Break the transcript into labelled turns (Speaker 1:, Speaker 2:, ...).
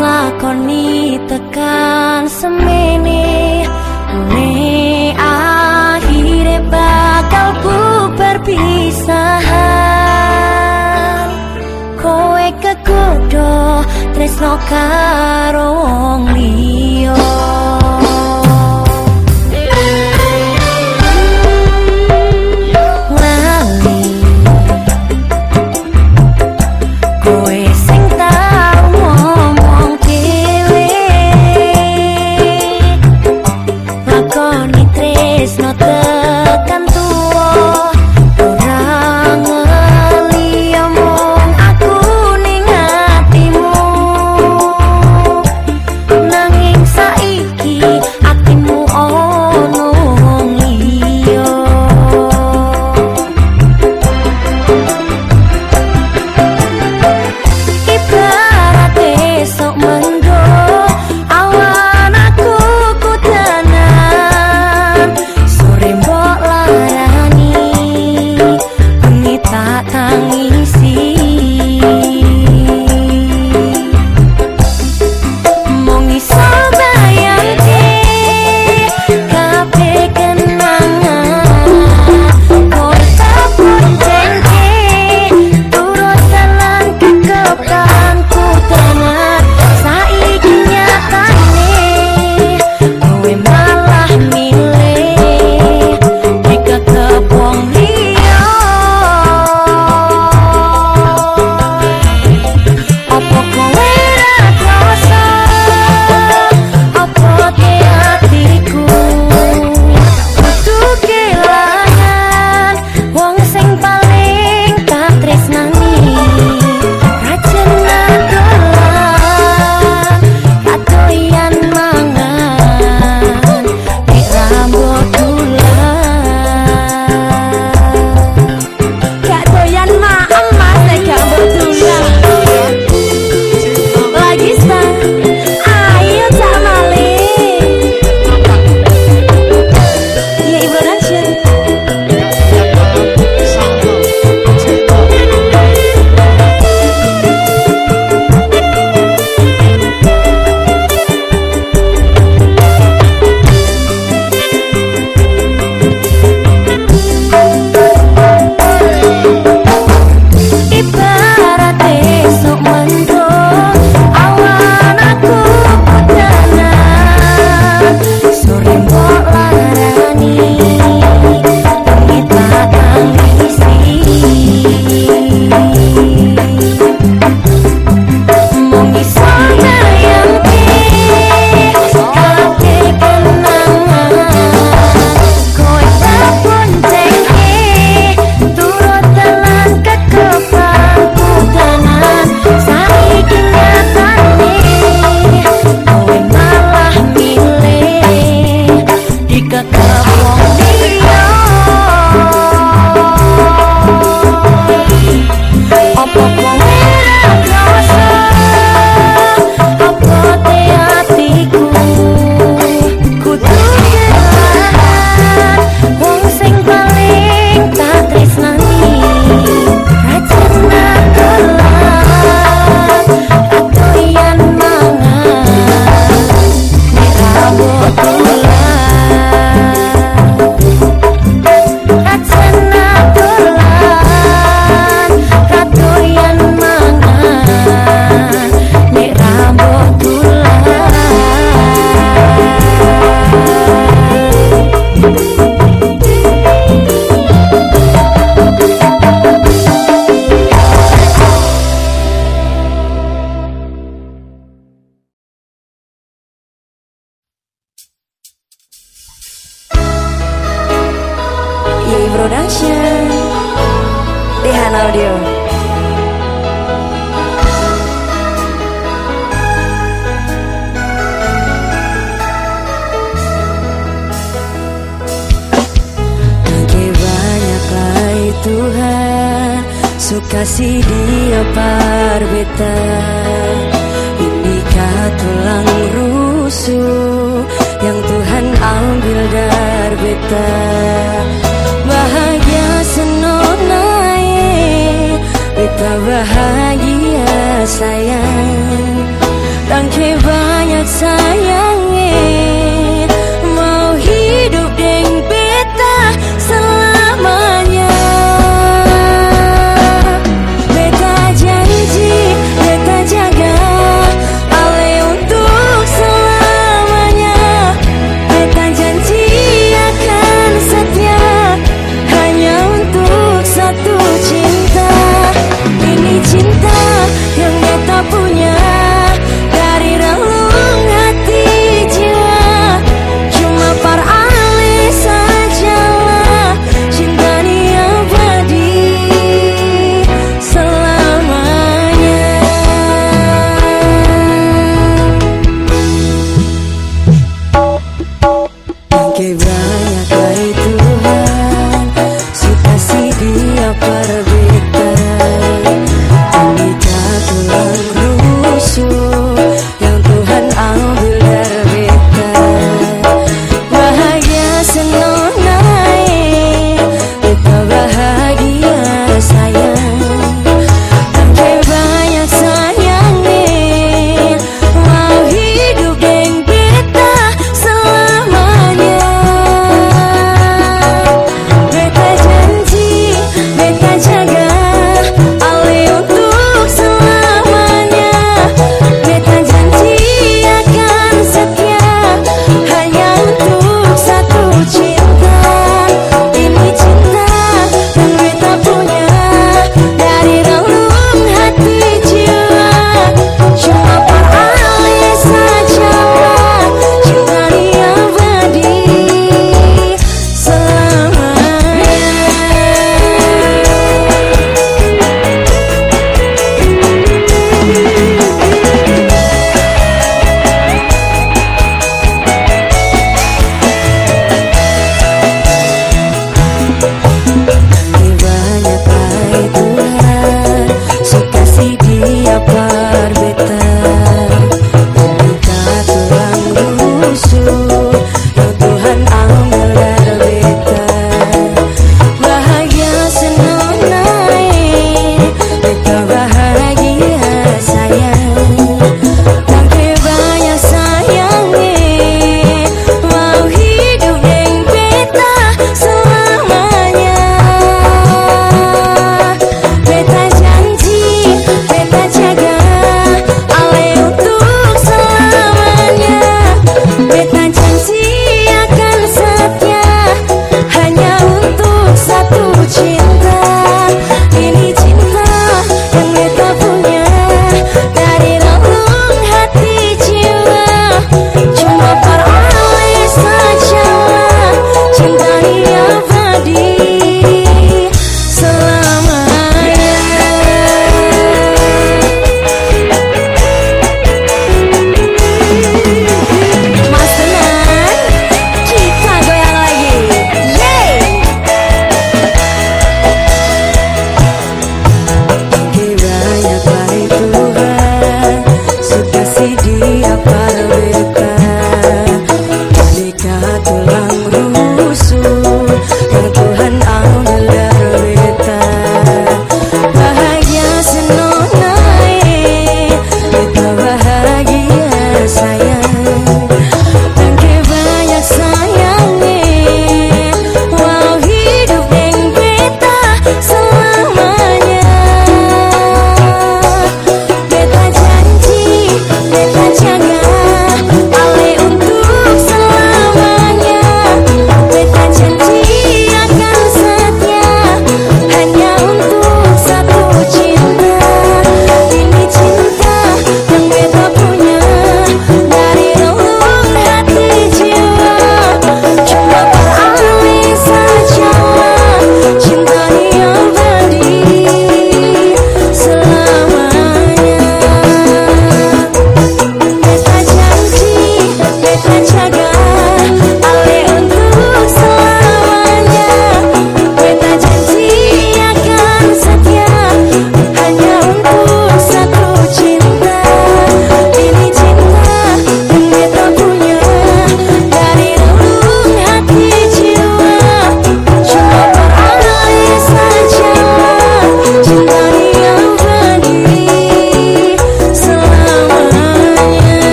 Speaker 1: lakoni tekan semene Ne akhire bakal ku perpisahan Kowe kekudo tresno karo wong Production Dehan Audio Banyaklah Tuhan suka si dia parbetan